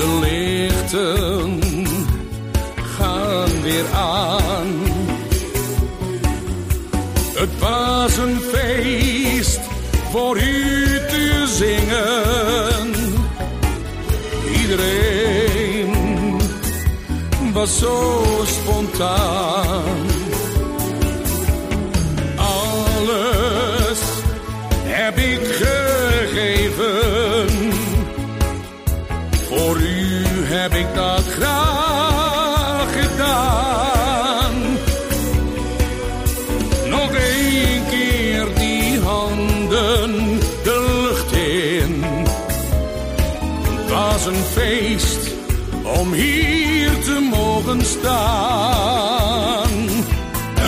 De lichten gaan weer aan. Het was een feest voor u te zingen. Iedereen was zo spontaan. Alles heb ik gegeven. Voor u heb ik dat graag gedaan. Nog een keer die handen de lucht in. Het was een feest om hier te mogen staan.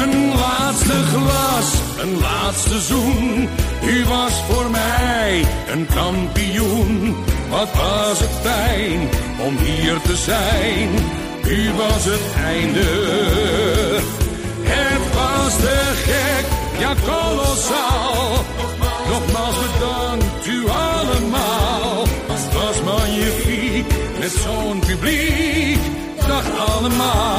Een laatste glas, een laatste zoen. Kampioen. Wat was het fijn om hier te zijn. U was het einde. Het was te gek, ja kolossaal. Nogmaals bedankt u allemaal. Het was magnifiek met zo'n publiek. Dag allemaal.